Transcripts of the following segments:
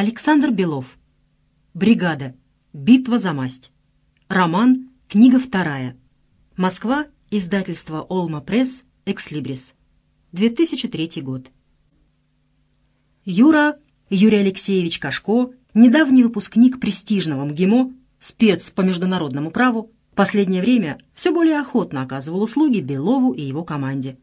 Александр Белов. Бригада. Битва за масть. Роман. Книга вторая. Москва. Издательство «Олма Пресс», «Экслибрис». 2003 год. Юра, Юрий Алексеевич Кашко, недавний выпускник престижного МГИМО, спец по международному праву, последнее время все более охотно оказывал услуги Белову и его команде.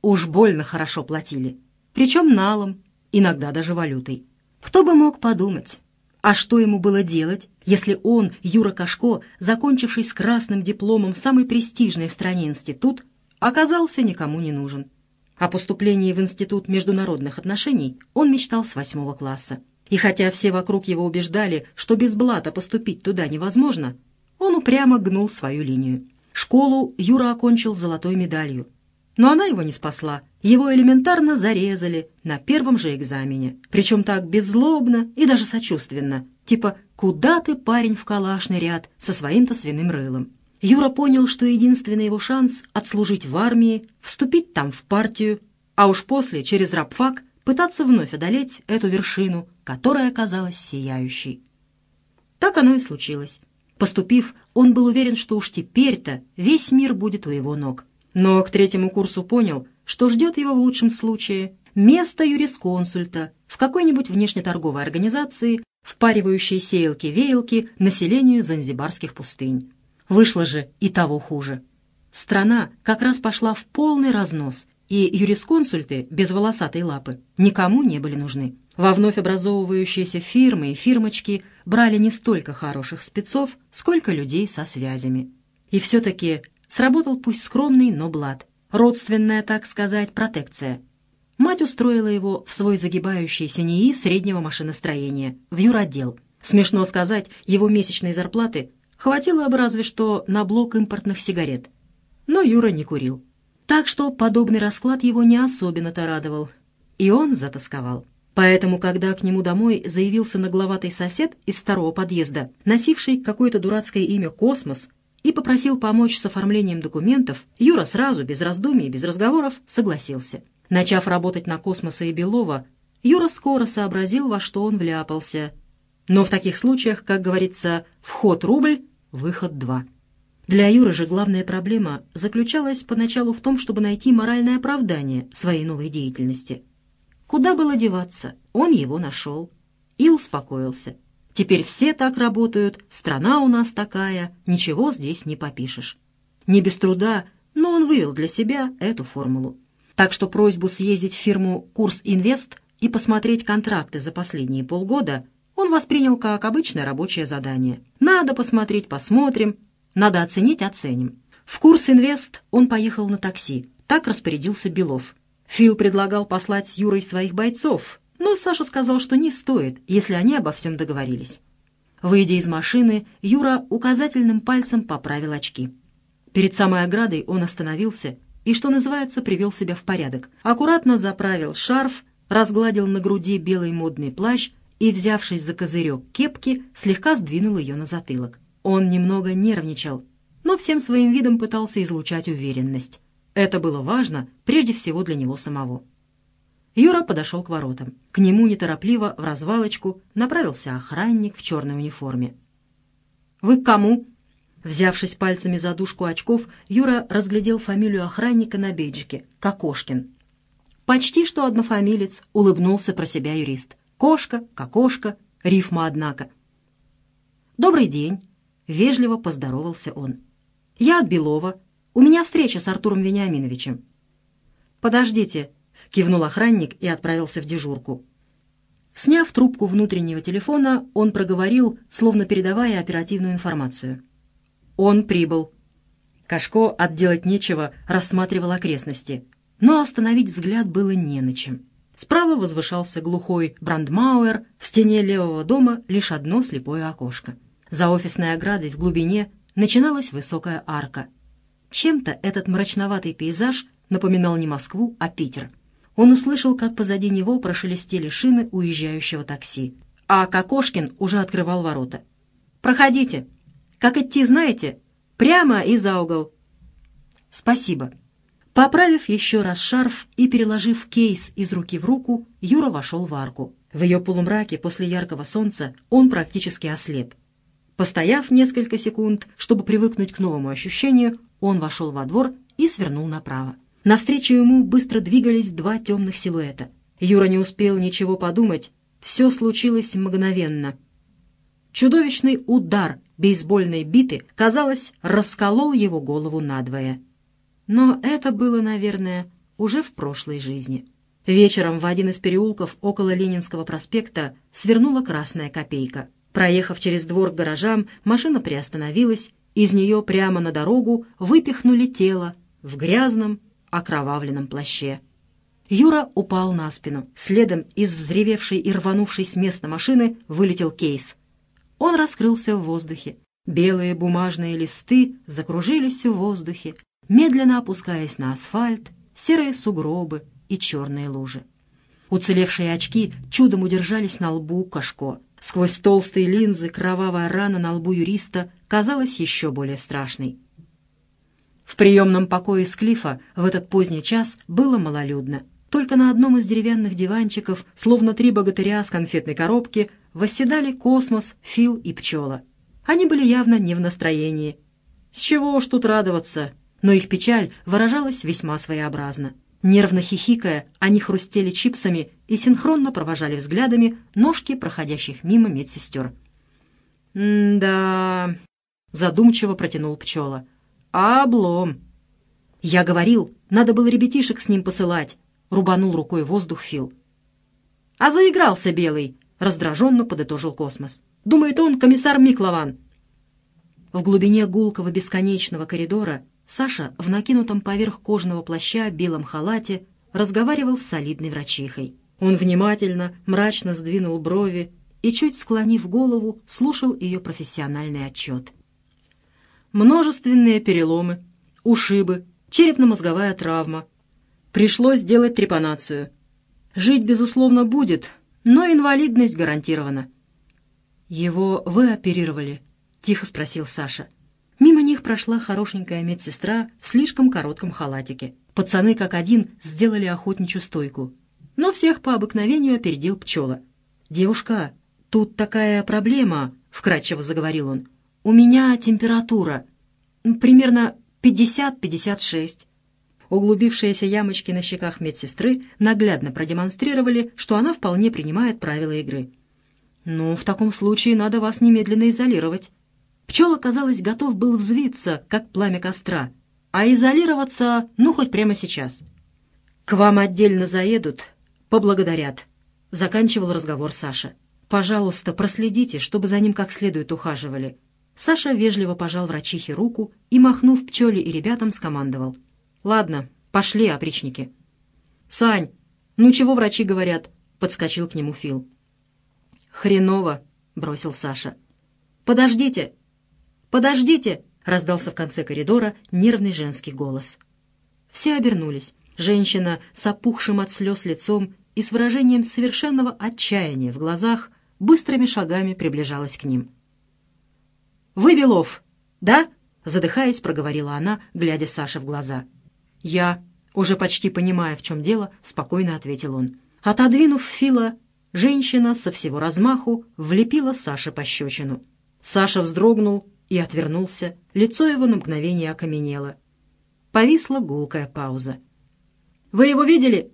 Уж больно хорошо платили, причем налом, иногда даже валютой. Кто бы мог подумать? А что ему было делать, если он, Юра Кашко, закончивший с красным дипломом самый престижный в стране институт, оказался никому не нужен? О поступлении в Институт международных отношений он мечтал с восьмого класса. И хотя все вокруг его убеждали, что без блата поступить туда невозможно, он упрямо гнул свою линию. Школу Юра окончил золотой медалью. Но она его не спасла. Его элементарно зарезали на первом же экзамене. Причем так беззлобно и даже сочувственно. Типа «Куда ты, парень, в калашный ряд со своим-то свиным рылом?» Юра понял, что единственный его шанс — отслужить в армии, вступить там в партию, а уж после, через рабфак, пытаться вновь одолеть эту вершину, которая оказалась сияющей. Так оно и случилось. Поступив, он был уверен, что уж теперь-то весь мир будет у его ног. Но к третьему курсу понял, что ждет его в лучшем случае место юрисконсульта в какой-нибудь внешнеторговой организации, впаривающей сеялки-веялки населению занзибарских пустынь. Вышло же и того хуже. Страна как раз пошла в полный разнос, и юрисконсульты без волосатой лапы никому не были нужны. Во вновь образовывающиеся фирмы и фирмочки брали не столько хороших спецов, сколько людей со связями. И все-таки сработал пусть скромный, но блат. Родственная, так сказать, протекция. Мать устроила его в свой загибающийся НИИ среднего машиностроения, в юротдел. Смешно сказать, его месячной зарплаты хватило бы разве что на блок импортных сигарет. Но Юра не курил. Так что подобный расклад его не особенно-то радовал. И он затасковал. Поэтому, когда к нему домой заявился нагловатый сосед из второго подъезда, носивший какое-то дурацкое имя «Космос», и попросил помочь с оформлением документов, Юра сразу, без раздумий и без разговоров, согласился. Начав работать на Космоса и Белова, Юра скоро сообразил, во что он вляпался. Но в таких случаях, как говорится, вход рубль, выход два. Для Юры же главная проблема заключалась поначалу в том, чтобы найти моральное оправдание своей новой деятельности. Куда было деваться, он его нашел и успокоился. Теперь все так работают, страна у нас такая, ничего здесь не попишешь. Не без труда, но он вывел для себя эту формулу. Так что просьбу съездить в фирму «Курс Инвест» и посмотреть контракты за последние полгода он воспринял как обычное рабочее задание. Надо посмотреть, посмотрим, надо оценить, оценим. В «Курс Инвест» он поехал на такси, так распорядился Белов. Фил предлагал послать с Юрой своих бойцов, но Саша сказал, что не стоит, если они обо всем договорились. Выйдя из машины, Юра указательным пальцем поправил очки. Перед самой оградой он остановился и, что называется, привел себя в порядок. Аккуратно заправил шарф, разгладил на груди белый модный плащ и, взявшись за козырек кепки, слегка сдвинул ее на затылок. Он немного нервничал, но всем своим видом пытался излучать уверенность. Это было важно прежде всего для него самого. Юра подошел к воротам. К нему неторопливо, в развалочку, направился охранник в черной униформе. «Вы к кому?» Взявшись пальцами за дужку очков, Юра разглядел фамилию охранника на бейджике — Кокошкин. Почти что однофамилец, улыбнулся про себя юрист. «Кошка, кокошка, рифма, однако». «Добрый день», — вежливо поздоровался он. «Я от Белова. У меня встреча с Артуром Вениаминовичем». «Подождите», — кивнул охранник и отправился в дежурку. Сняв трубку внутреннего телефона, он проговорил, словно передавая оперативную информацию. Он прибыл. Кашко, отделать нечего, рассматривал окрестности. Но остановить взгляд было не на чем. Справа возвышался глухой брандмауэр, в стене левого дома лишь одно слепое окошко. За офисной оградой в глубине начиналась высокая арка. Чем-то этот мрачноватый пейзаж напоминал не Москву, а Питер — он услышал, как позади него прошелестели шины уезжающего такси. А Кокошкин уже открывал ворота. «Проходите. Как идти, знаете? Прямо и за угол». «Спасибо». Поправив еще раз шарф и переложив кейс из руки в руку, Юра вошел в арку. В ее полумраке после яркого солнца он практически ослеп. Постояв несколько секунд, чтобы привыкнуть к новому ощущению, он вошел во двор и свернул направо. Навстречу ему быстро двигались два темных силуэта. Юра не успел ничего подумать, все случилось мгновенно. Чудовищный удар бейсбольной биты, казалось, расколол его голову надвое. Но это было, наверное, уже в прошлой жизни. Вечером в один из переулков около Ленинского проспекта свернула красная копейка. Проехав через двор к гаражам, машина приостановилась, из нее прямо на дорогу выпихнули тело в грязном, окровавленном плаще. Юра упал на спину. Следом из взревевшей и рванувшей с места машины вылетел кейс. Он раскрылся в воздухе. Белые бумажные листы закружились в воздухе, медленно опускаясь на асфальт, серые сугробы и черные лужи. Уцелевшие очки чудом удержались на лбу Кашко. Сквозь толстые линзы кровавая рана на лбу юриста казалась еще более страшной. В приемном покое Склифа в этот поздний час было малолюдно. Только на одном из деревянных диванчиков, словно три богатыря с конфетной коробки, восседали Космос, Фил и Пчела. Они были явно не в настроении. С чего уж тут радоваться? Но их печаль выражалась весьма своеобразно. Нервно хихикая, они хрустели чипсами и синхронно провожали взглядами ножки проходящих мимо медсестер. «М-да...» — задумчиво протянул пчела. «Облом!» «Я говорил, надо было ребятишек с ним посылать», — рубанул рукой воздух Фил. «А заигрался Белый», — раздраженно подытожил Космос. «Думает он комиссар Миклован». В глубине гулкого бесконечного коридора Саша в накинутом поверх кожаного плаща белом халате разговаривал с солидной врачихой. Он внимательно, мрачно сдвинул брови и, чуть склонив голову, слушал ее профессиональный отчет. Множественные переломы, ушибы, черепно-мозговая травма. Пришлось сделать трепанацию. Жить, безусловно, будет, но инвалидность гарантирована. «Его вы оперировали?» — тихо спросил Саша. Мимо них прошла хорошенькая медсестра в слишком коротком халатике. Пацаны, как один, сделали охотничью стойку. Но всех по обыкновению опередил пчела. «Девушка, тут такая проблема», — вкратчиво заговорил он. «У меня температура. Примерно 50-56». Углубившиеся ямочки на щеках медсестры наглядно продемонстрировали, что она вполне принимает правила игры. «Ну, в таком случае надо вас немедленно изолировать. Пчела, казалось, готов был взвиться, как пламя костра, а изолироваться, ну, хоть прямо сейчас. «К вам отдельно заедут, поблагодарят», — заканчивал разговор Саша. «Пожалуйста, проследите, чтобы за ним как следует ухаживали». Саша вежливо пожал врачихе руку и, махнув пчеле и ребятам, скомандовал. «Ладно, пошли, опричники». «Сань, ну чего врачи говорят?» — подскочил к нему Фил. «Хреново», — бросил Саша. «Подождите!» «Подождите!» — раздался в конце коридора нервный женский голос. Все обернулись. Женщина с опухшим от слез лицом и с выражением совершенного отчаяния в глазах быстрыми шагами приближалась к ним. «Вы Белов, да?» — задыхаясь, проговорила она, глядя Саше в глаза. «Я», уже почти понимая, в чем дело, спокойно ответил он. Отодвинув Фила, женщина со всего размаху влепила Саше пощечину. Саша вздрогнул и отвернулся, лицо его на мгновение окаменело. Повисла гулкая пауза. «Вы его видели?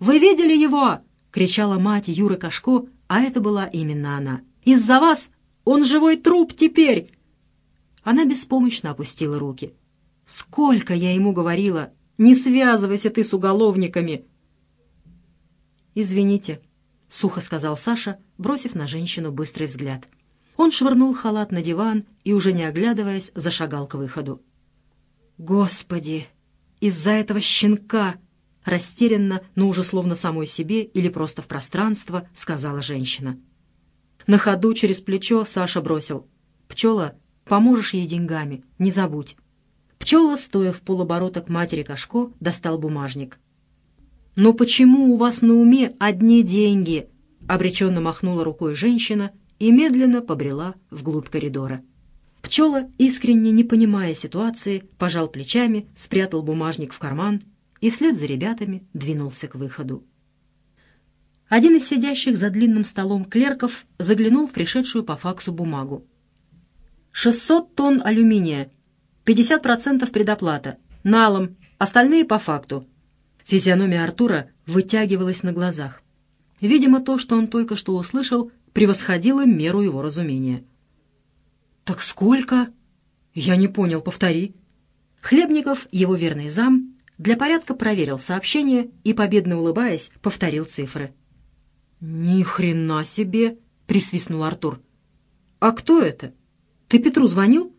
Вы видели его?» — кричала мать Юры Кашко, а это была именно она. «Из-за вас он живой труп теперь!» Она беспомощно опустила руки. «Сколько я ему говорила! Не связывайся ты с уголовниками!» «Извините», — сухо сказал Саша, бросив на женщину быстрый взгляд. Он швырнул халат на диван и, уже не оглядываясь, зашагал к выходу. «Господи! Из-за этого щенка!» Растерянно, но уже словно самой себе или просто в пространство, сказала женщина. На ходу через плечо Саша бросил. «Пчела, поможешь ей деньгами, не забудь». Пчела, стоя в полоборота к матери Кашко, достал бумажник. «Но почему у вас на уме одни деньги?» Обреченно махнула рукой женщина и медленно побрела вглубь коридора. Пчела, искренне не понимая ситуации, пожал плечами, спрятал бумажник в карман и вслед за ребятами двинулся к выходу. Один из сидящих за длинным столом клерков заглянул в пришедшую по факсу бумагу. «600 тонн алюминия, 50% предоплата, налом, остальные по факту». Физиономия Артура вытягивалась на глазах. Видимо, то, что он только что услышал, превосходило меру его разумения. «Так сколько?» «Я не понял, повтори». Хлебников, его верный зам, для порядка проверил сообщение и, победно улыбаясь, повторил цифры. «Ни хрена себе!» — присвистнул Артур. «А кто это? Ты Петру звонил?»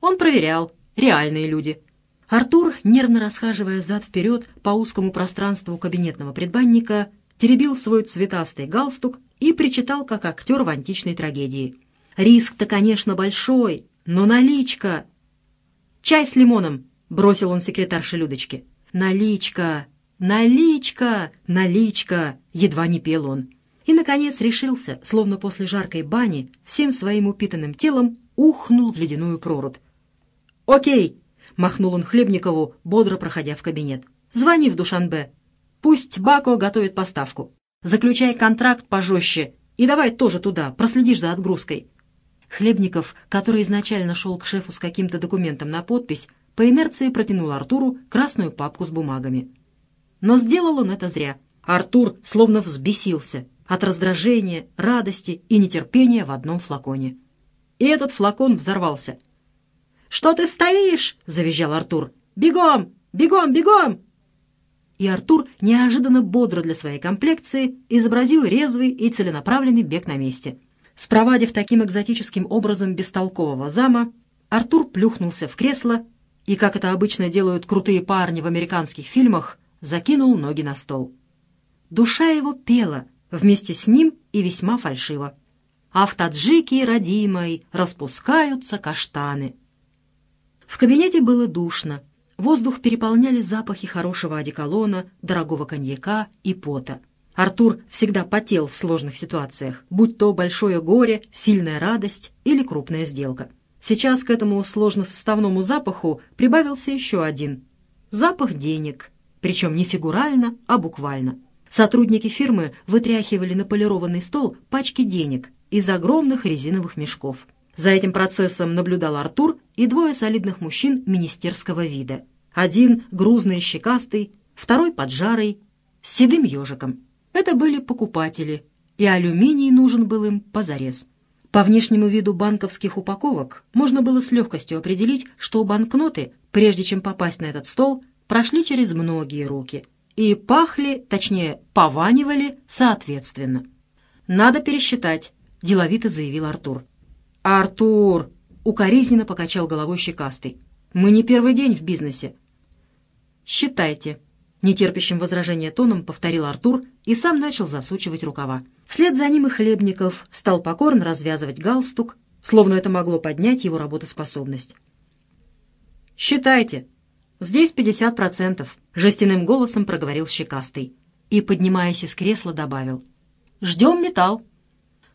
Он проверял. Реальные люди. Артур, нервно расхаживая зад-вперед по узкому пространству кабинетного предбанника, теребил свой цветастый галстук и причитал, как актер в античной трагедии. «Риск-то, конечно, большой, но наличка...» «Чай с лимоном!» — бросил он секретарше Людочке. «Наличка! Наличка! Наличка!» — едва не пел он. И, наконец, решился, словно после жаркой бани, всем своим упитанным телом ухнул в ледяную прорубь. «Окей!» — махнул он Хлебникову, бодро проходя в кабинет. «Звони в Душанбе. Пусть Бако готовит поставку. Заключай контракт пожестче и давай тоже туда, проследишь за отгрузкой. Хлебников, который изначально шел к шефу с каким-то документом на подпись, по инерции протянул Артуру красную папку с бумагами. Но сделал он это зря. Артур словно взбесился от раздражения, радости и нетерпения в одном флаконе. И этот флакон взорвался. «Что ты стоишь?» — завизжал Артур. «Бегом! Бегом! Бегом!» И Артур неожиданно бодро для своей комплекции изобразил резвый и целенаправленный бег на месте — Спровадив таким экзотическим образом бестолкового зама, Артур плюхнулся в кресло и, как это обычно делают крутые парни в американских фильмах, закинул ноги на стол. Душа его пела вместе с ним и весьма фальшиво. А в таджике родимой распускаются каштаны. В кабинете было душно. Воздух переполняли запахи хорошего одеколона, дорогого коньяка и пота. Артур всегда потел в сложных ситуациях, будь то большое горе, сильная радость или крупная сделка. Сейчас к этому сложносоставному запаху прибавился еще один – запах денег, причем не фигурально, а буквально. Сотрудники фирмы вытряхивали на полированный стол пачки денег из огромных резиновых мешков. За этим процессом наблюдал Артур и двое солидных мужчин министерского вида. Один грузный щекастый, второй поджарый, с седым ежиком. Это были покупатели, и алюминий нужен был им позарез. По внешнему виду банковских упаковок можно было с легкостью определить, что банкноты, прежде чем попасть на этот стол, прошли через многие руки и пахли, точнее, пованивали соответственно. «Надо пересчитать», — деловито заявил Артур. «Артур!» — укоризненно покачал головой щекастый. «Мы не первый день в бизнесе». «Считайте», Нетерпящим возражения тоном повторил Артур и сам начал засучивать рукава. Вслед за ним и Хлебников стал покорно развязывать галстук, словно это могло поднять его работоспособность. «Считайте. Здесь пятьдесят процентов», — жестяным голосом проговорил Щекастый и, поднимаясь из кресла, добавил. «Ждем металл».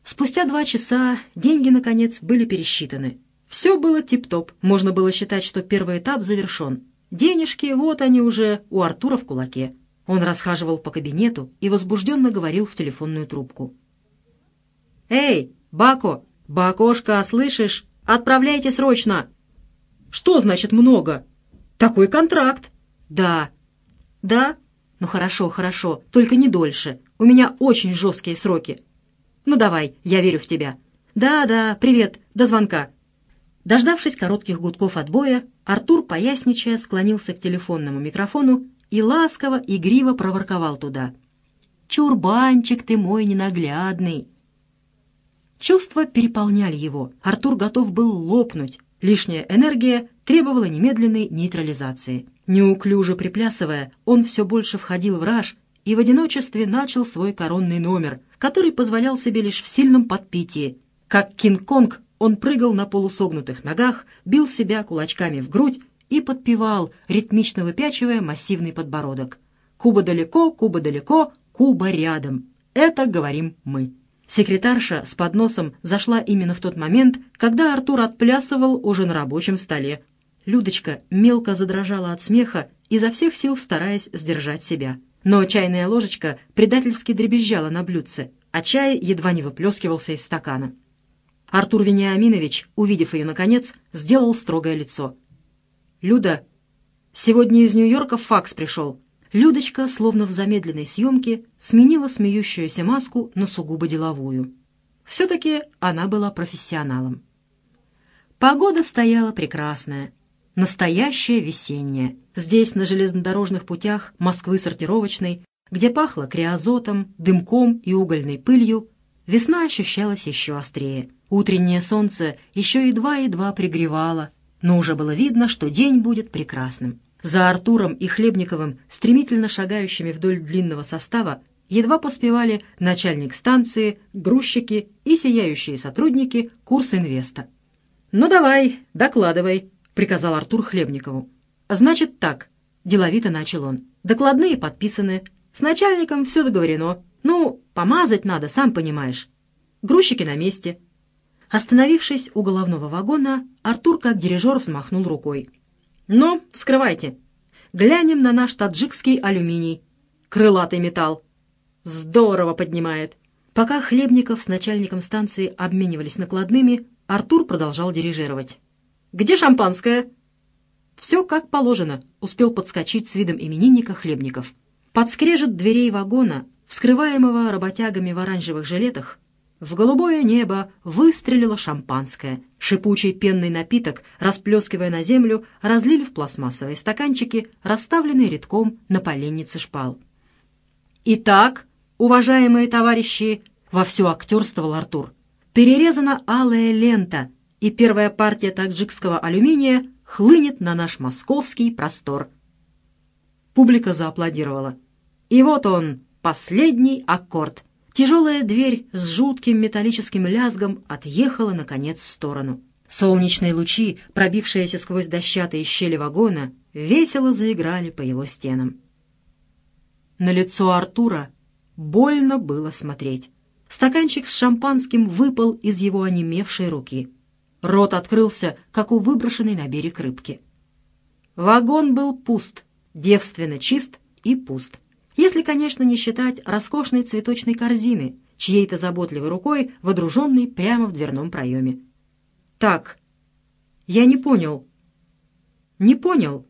Спустя два часа деньги, наконец, были пересчитаны. Все было тип-топ. Можно было считать, что первый этап завершен — Денежки, вот они уже у Артура в кулаке. Он расхаживал по кабинету и возбужденно говорил в телефонную трубку. «Эй, Бако! Бакошка, слышишь? Отправляйте срочно!» «Что значит много?» «Такой контракт!» «Да». «Да? Ну хорошо, хорошо, только не дольше. У меня очень жесткие сроки. Ну давай, я верю в тебя». «Да-да, привет, до звонка». Дождавшись коротких гудков отбоя, Артур, поясничая, склонился к телефонному микрофону и ласково, игриво проворковал туда. «Чурбанчик ты мой ненаглядный!» Чувства переполняли его. Артур готов был лопнуть. Лишняя энергия требовала немедленной нейтрализации. Неуклюже приплясывая, он все больше входил в раж и в одиночестве начал свой коронный номер, который позволял себе лишь в сильном подпитии, как Кинг-Конг он прыгал на полусогнутых ногах, бил себя кулачками в грудь и подпевал, ритмично выпячивая массивный подбородок. «Куба далеко, Куба далеко, Куба рядом. Это говорим мы». Секретарша с подносом зашла именно в тот момент, когда Артур отплясывал уже на рабочем столе. Людочка мелко задрожала от смеха, изо всех сил стараясь сдержать себя. но чайная ложечка предательски дребезжала на блюдце, а чай едва не выплескивался из стакана. Артур Вениаминович, увидев ее наконец, сделал строгое лицо. «Люда, сегодня из Нью-Йорка факс пришел». Людочка, словно в замедленной съемке, сменила смеющуюся маску на сугубо деловую. Все-таки она была профессионалом. Погода стояла прекрасная, настоящая весенняя. Здесь, на железнодорожных путях Москвы сортировочной, где пахло криозотом, дымком и угольной пылью, весна ощущалась еще острее. Утреннее солнце еще едва-едва пригревало, но уже было видно, что день будет прекрасным. За Артуром и Хлебниковым, стремительно шагающими вдоль длинного состава, едва поспевали начальник станции, грузчики и сияющие сотрудники курс инвеста. «Ну давай, докладывай», — приказал Артур Хлебникову. «Значит так», — деловито начал он. «Докладные подписаны. С начальником все договорено. Ну, помазать надо, сам понимаешь. Грузчики на месте». Остановившись у головного вагона, Артур, как дирижер, взмахнул рукой. «Ну, вскрывайте. Глянем на наш таджикский алюминий. Крылатый металл. Здорово поднимает». Пока Хлебников с начальником станции обменивались накладными, Артур продолжал дирижировать. «Где шампанское?» «Все как положено», — успел подскочить с видом именинника Хлебников. Подскрежет дверей вагона, вскрываемого работягами в оранжевых жилетах, в голубое небо выстрелило шампанское. Шипучий пенный напиток, расплескивая на землю, разлили в пластмассовые стаканчики, расставленные редком на поленнице шпал. «Итак, уважаемые товарищи!» — вовсю актерствовал Артур. «Перерезана алая лента, и первая партия таджикского алюминия хлынет на наш московский простор. Публика зааплодировала. И вот он, последний аккорд. Тяжелая дверь с жутким металлическим лязгом отъехала, наконец, в сторону. Солнечные лучи, пробившиеся сквозь дощатые щели вагона, весело заиграли по его стенам. На лицо Артура больно было смотреть. Стаканчик с шампанским выпал из его онемевшей руки. Рот открылся, как у выброшенной на берег рыбки. Вагон был пуст, девственно чист и пуст. Если, конечно, не считать роскошной цветочной корзины, чьей-то заботливой рукой, водруженной прямо в дверном проеме. «Так, я не понял». «Не понял?»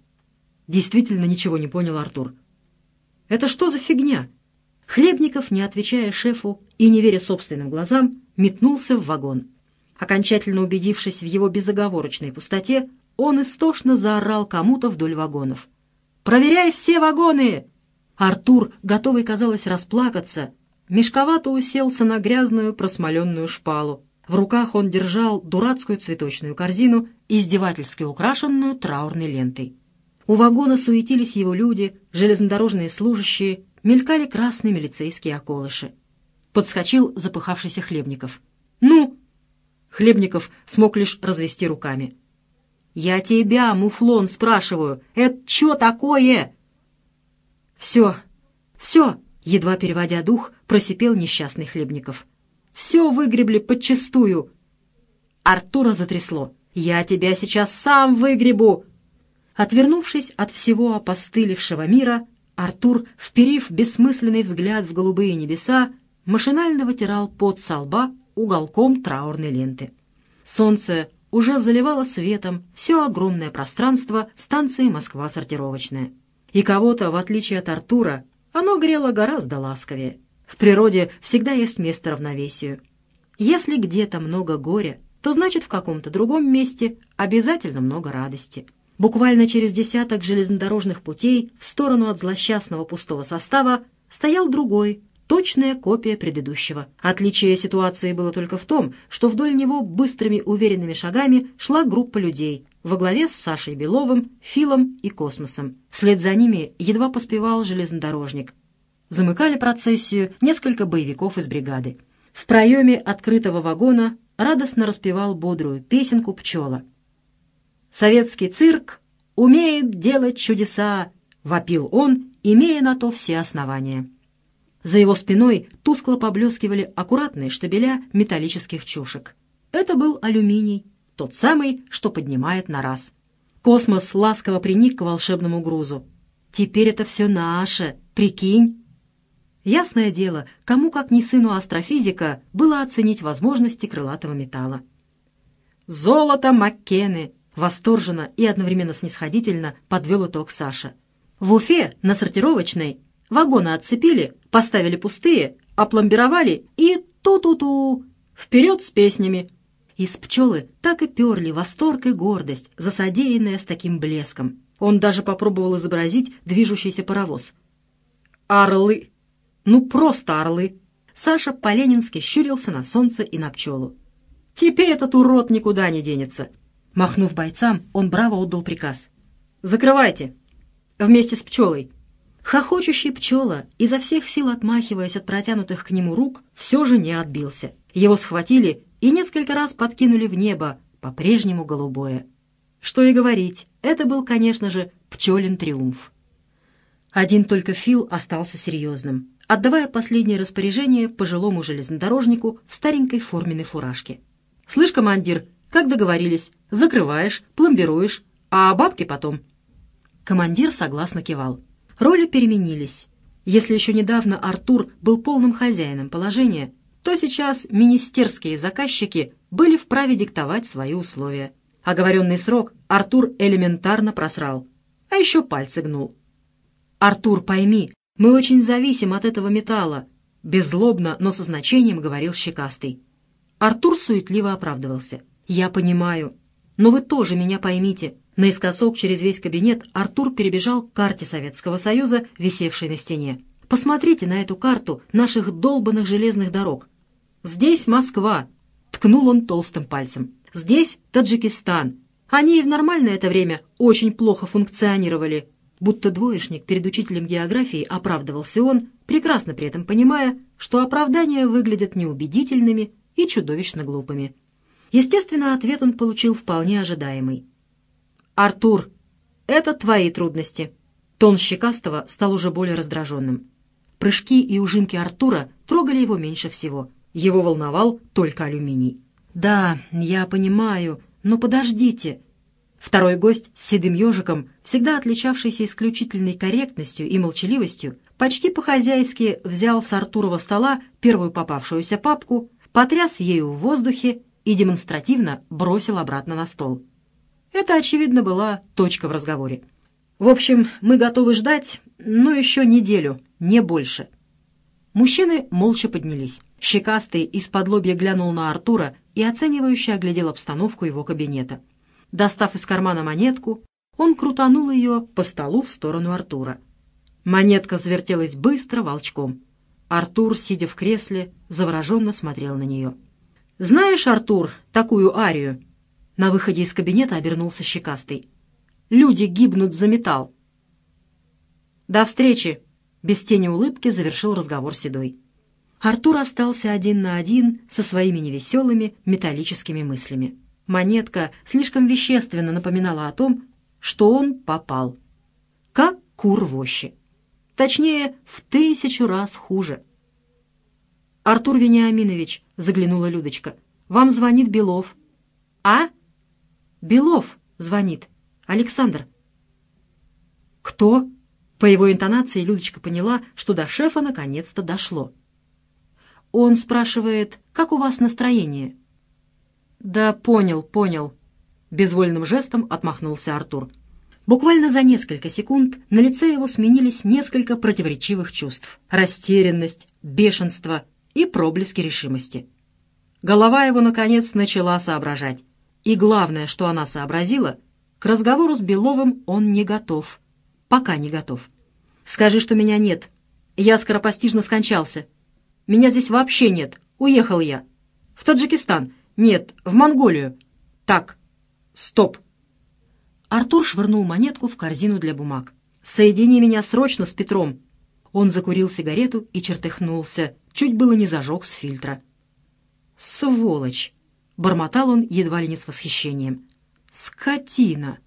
Действительно ничего не понял Артур. «Это что за фигня?» Хлебников, не отвечая шефу и не веря собственным глазам, метнулся в вагон. Окончательно убедившись в его безоговорочной пустоте, он истошно заорал кому-то вдоль вагонов. «Проверяй все вагоны!» Артур, готовый, казалось, расплакаться, мешковато уселся на грязную просмоленную шпалу. В руках он держал дурацкую цветочную корзину, издевательски украшенную траурной лентой. У вагона суетились его люди, железнодорожные служащие, мелькали красные милицейские околыши. Подскочил запыхавшийся Хлебников. «Ну, Хлебников смог лишь развести руками. «Я тебя, муфлон, спрашиваю, это что такое?» «Все, все!» — едва переводя дух, просипел несчастный Хлебников. «Все выгребли подчистую!» Артура затрясло. «Я тебя сейчас сам выгребу!» Отвернувшись от всего опостылевшего мира, Артур, вперив бессмысленный взгляд в голубые небеса, машинально вытирал пот со лба уголком траурной ленты. Солнце уже заливало светом все огромное пространство станции Москва-сортировочная. И кого-то, в отличие от Артура, оно грело гораздо ласковее. В природе всегда есть место равновесию. Если где-то много горя, то значит в каком-то другом месте обязательно много радости. Буквально через десяток железнодорожных путей в сторону от злосчастного пустого состава стоял другой, точная копия предыдущего. Отличие ситуации было только в том, что вдоль него быстрыми уверенными шагами шла группа людей во главе с Сашей Беловым, Филом и Космосом. Вслед за ними едва поспевал железнодорожник. Замыкали процессию несколько боевиков из бригады. В проеме открытого вагона радостно распевал бодрую песенку пчела. «Советский цирк умеет делать чудеса!» — вопил он, имея на то все основания. За его спиной тускло поблескивали аккуратные штабеля металлических чушек. Это был алюминий, тот самый, что поднимает на раз. Космос ласково приник к волшебному грузу. Теперь это все наше, прикинь. Ясное дело, кому как не сыну астрофизика было оценить возможности крылатого металла. «Золото Маккены!» — восторженно и одновременно снисходительно подвел итог Саша. «В Уфе на сортировочной вагоны отцепили, поставили пустые, опломбировали и ту-ту-ту! Вперед с песнями!» Из пчелы так и перли восторг и гордость, засадеянная с таким блеском. Он даже попробовал изобразить движущийся паровоз. «Орлы! Ну, просто орлы!» Саша по-ленински щурился на солнце и на пчелу. «Теперь этот урод никуда не денется!» Махнув бойцам, он браво отдал приказ. «Закрывайте! Вместе с пчелой!» Хохочущий пчела, изо всех сил отмахиваясь от протянутых к нему рук, все же не отбился. Его схватили и несколько раз подкинули в небо, по-прежнему голубое. Что и говорить, это был, конечно же, пчелин триумф. Один только Фил остался серьезным, отдавая последнее распоряжение пожилому железнодорожнику в старенькой форменной фуражке. «Слышь, командир, как договорились, закрываешь, пломбируешь, а бабки потом». Командир согласно кивал. Роли переменились. Если еще недавно Артур был полным хозяином положения, то сейчас министерские заказчики были вправе диктовать свои условия. Оговоренный срок Артур элементарно просрал, а еще пальцы гнул. «Артур, пойми, мы очень зависим от этого металла», беззлобно, но со значением говорил Щекастый. Артур суетливо оправдывался. «Я понимаю, но вы тоже меня поймите. Наискосок через весь кабинет Артур перебежал к карте Советского Союза, висевшей на стене. «Посмотрите на эту карту наших долбанных железных дорог. Здесь Москва!» — ткнул он толстым пальцем. «Здесь Таджикистан. Они и в нормальное это время очень плохо функционировали». Будто двоечник перед учителем географии оправдывался он, прекрасно при этом понимая, что оправдания выглядят неубедительными и чудовищно глупыми. Естественно, ответ он получил вполне ожидаемый. «Артур, это твои трудности». Тон Щекастого стал уже более раздраженным. Прыжки и ужимки Артура трогали его меньше всего. Его волновал только алюминий. «Да, я понимаю, но подождите». Второй гость с седым ежиком, всегда отличавшийся исключительной корректностью и молчаливостью, почти по-хозяйски взял с Артурова стола первую попавшуюся папку, потряс ею в воздухе и демонстративно бросил обратно на стол. Это, очевидно, была точка в разговоре. В общем, мы готовы ждать, но еще неделю, не больше. Мужчины молча поднялись. Щекастый из-под лобья глянул на Артура и оценивающе оглядел обстановку его кабинета. Достав из кармана монетку, он крутанул ее по столу в сторону Артура. Монетка завертелась быстро, волчком. Артур, сидя в кресле, завороженно смотрел на нее. «Знаешь, Артур, такую арию?» На выходе из кабинета обернулся щекастый. «Люди гибнут за металл». «До встречи!» — без тени улыбки завершил разговор Седой. Артур остался один на один со своими невеселыми металлическими мыслями. Монетка слишком вещественно напоминала о том, что он попал. Как кур в. Точнее, в тысячу раз хуже. «Артур Вениаминович», — заглянула Людочка, — «вам звонит Белов». «А?» «Белов!» — звонит. «Александр!» «Кто?» По его интонации Людочка поняла, что до шефа наконец-то дошло. Он спрашивает, как у вас настроение? «Да понял, понял», — безвольным жестом отмахнулся Артур. Буквально за несколько секунд на лице его сменились несколько противоречивых чувств. Растерянность, бешенство и проблески решимости. Голова его, наконец, начала соображать. И главное, что она сообразила, к разговору с Беловым он не готов. Пока не готов. «Скажи, что меня нет. Я скоропостижно скончался. Меня здесь вообще нет. Уехал я. В Таджикистан. Нет, в Монголию. Так, стоп». Артур швырнул монетку в корзину для бумаг. «Соедини меня срочно с Петром». Он закурил сигарету и чертыхнулся. Чуть было не зажег с фильтра. «Сволочь!» — бормотал он едва ли не с восхищением. «Скотина!»